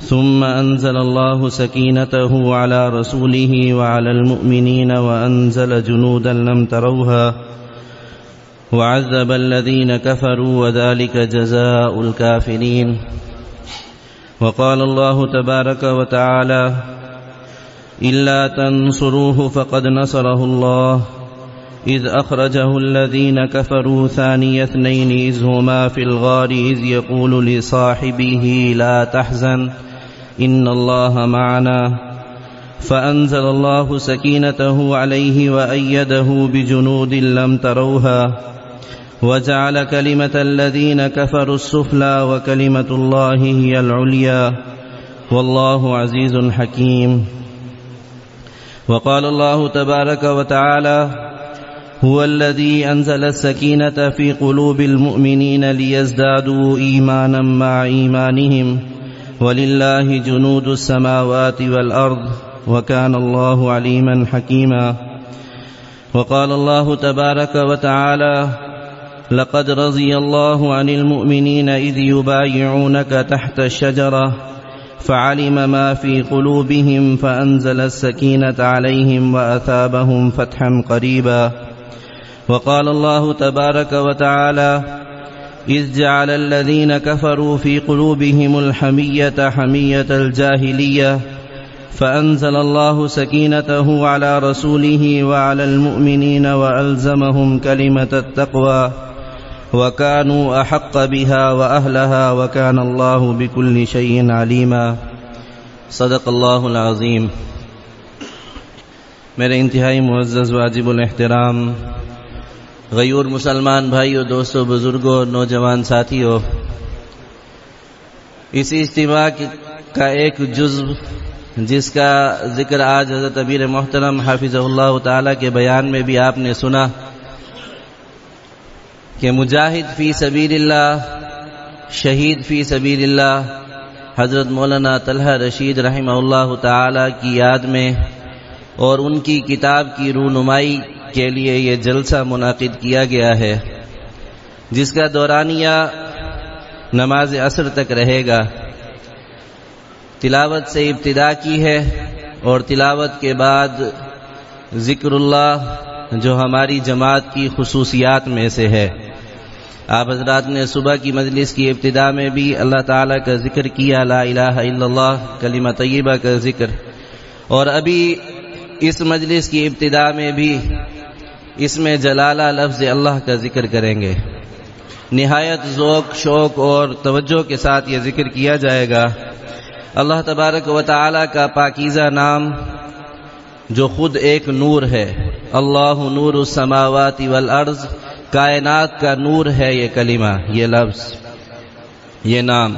ثم أنزل الله سكينته على رسوله وعلى المؤمنين وأنزل جنودا لم تروها وعذب الذين كفروا وذلك جزاء الكافرين وقال الله تبارك وتعالى إلا تنصروه فقد نصره الله إذ أخرجه الذين كفروا ثاني اثنين إذ هما في الغار إذ يقول لصاحبه لا تحزن إن الله معنا. فأنزل الله سكينته عليه وأيده بجنود لم تروها. وجعل كلمة الذين كفروا السفلى وكلمة الله هي العليا. والله عزيز حكيم. وقال الله تبارك وتعالى هو الذي أنزل السكينة في قلوب المؤمنين ليزدادوا إيمانا مع إيمانهم. ولله جنود السماوات والأرض وكان الله عليما حكيما وقال الله تبارك وتعالى لقد رضي الله عن المؤمنين إذ يبايعونك تحت الشجرة فعلم ما في قلوبهم فأنزل السكينة عليهم وأثابهم فتحا قريبا وقال الله تبارك وتعالى إذ جعل الذين كفروا في قلوبهم الحمية حمية الجاهلية فأنزل الله سكينته على رسوله وعلى المؤمنين وألزمهم كلمة التقوى وكانوا أحق بها وأهلها وكان الله بكل شيء عليما. صدق الله العظيم. میرے انتہائی معزز واجب الاحترام غیور مسلمان بھائیوں دوستوں بزرگوں نوجوان ساتھیوں اسی اجتماع کا ایک جزو، جس کا ذکر آج حضرت ابیر محترم حافظ اللہ تعالی کے بیان میں بھی آپ نے سنا کہ مجاہد فی سبیل اللہ، شہید فی سبیل اللہ، حضرت مولانا طلحہ رشید رحمہ اللہ تعالی کی یاد میں اور ان کی کتاب کی رونمائی کے لیے یہ جلسہ منعقد کیا گیا ہے، جس کا دورانیہ نماز عصر تک رہے گا۔ تلاوت سے ابتدا کی ہے اور تلاوت کے بعد ذکر اللہ جو ہماری جماعت کی خصوصیات میں سے ہے۔ آپ حضرات نے صبح کی مجلس کی ابتدا میں بھی اللہ تعالیٰ کا ذکر کیا، لا الہ الا اللہ، کلمہ طیبہ کا ذکر۔ اور ابھی اس مجلس کی ابتدا میں بھی اس میں جلالہ لفظ اللہ کا ذکر کریں گے۔ نہایت ذوق، شوق اور توجہ کے ساتھ یہ ذکر کیا جائے گا۔ اللہ تبارک و تعالی کا پاکیزہ نام جو خود ایک نور ہے۔ اللہ نور السماوات والارض، کائنات کا نور ہے یہ کلمہ، یہ لفظ، یہ نام۔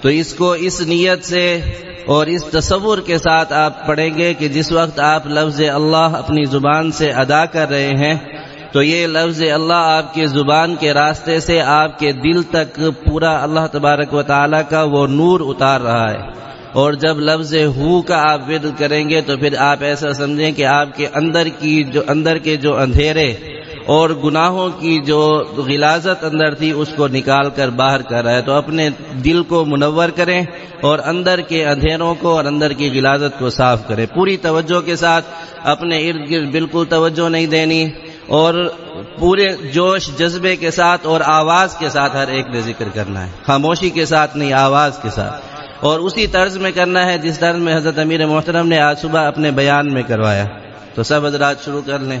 تو اس کو اس نیت سے اور اس تصور کے ساتھ آپ پڑھیں گے کہ جس وقت آپ لفظ اللہ اپنی زبان سے ادا کر رہے ہیں، تو یہ لفظ اللہ آپ کے زبان کے راستے سے آپ کے دل تک پورا اللہ تبارک و تعالیٰ کا وہ نور اتار رہا ہے۔ اور جب لفظ ہو کا آپ ورد کریں گے تو پھر آپ ایسا سمجھیں کہ آپ کے اندر کی جو، اندر کے جو اندھیرے اور گناہوں کی جو غلازت اندر تھی، اس کو نکال کر باہر کر رہا ہے تو اپنے دل کو منور کریں اور اندر کے اندھیروں کو اور اندر کی غلازت کو صاف کریں۔ پوری توجہ کے ساتھ اپنے ارد گرد بالکل توجہ نہیں دینی اور پورے جوش جذبے کے ساتھ اور آواز کے ساتھ ہر ایک نے ذکر کرنا ہے۔ خاموشی کے ساتھ نہیں، آواز کے ساتھ۔ اور اسی طرز میں کرنا ہے جس طرز میں حضرت امیر محترم نے آج صبح اپنے بیان میں کروایا۔ تو سب حضرات شروع کر لیں۔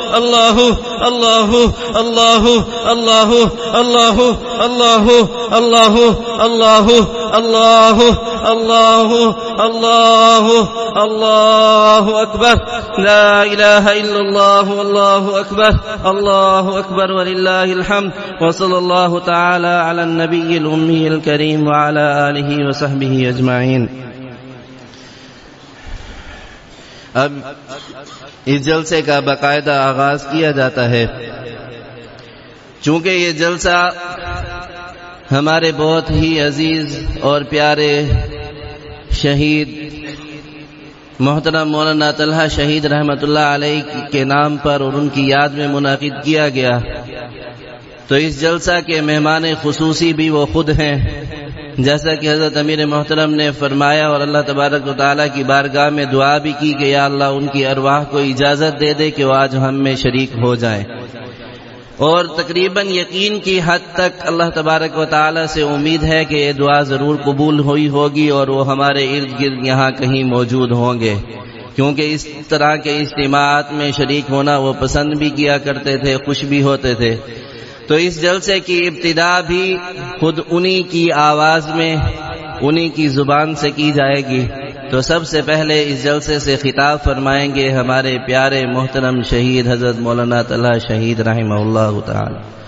الله الله الله الله الله الله الله الله الله الله الله الله أكبر لا إله إلا الله والله أكبر الله أكبر ولله الحمد وصلى الله تعالى على النبي الأمي الكريم وعلى آله وصحبه أجمعين اب اس جلسے کا باقاعدہ آغاز کیا جاتا ہے۔ چونکہ یہ جلسہ ہمارے بہت ہی عزیز اور پیارے شہید محترم مولانا طلحہ شہید رحمت اللہ علیہ کے نام پر اور ان کی یاد میں منعقد کیا گیا۔ تو اس جلسہ کے مہمان خصوصی بھی وہ خود ہیں۔ جیسا کہ حضرت امیر محترم نے فرمایا اور اللہ تبارک و تعالیٰ کی بارگاہ میں دعا بھی کی کہ یا اللہ ان کی ارواح کو اجازت دے دے کہ وہ آج ہم میں شریک ہو جائیں۔ اور تقریباً یقین کی حد تک اللہ تبارک و تعالی سے امید ہے کہ یہ دعا ضرور قبول ہوئی ہوگی اور وہ ہمارے ارد گرد یہاں کہیں موجود ہوں گے۔ کیونکہ اس طرح کے اجتماعات میں شریک ہونا وہ پسند بھی کیا کرتے تھے، خوش بھی ہوتے تھے۔ تو اس جلسے کی ابتدا بھی خود انہی کی آواز میں، انہی کی زبان سے کی جائے گی۔ تو سب سے پہلے اس جلسے سے خطاب فرمائیں گے ہمارے پیارے محترم شہید حضرت مولانا طلح شہید رحمہ اللہ تعالی۔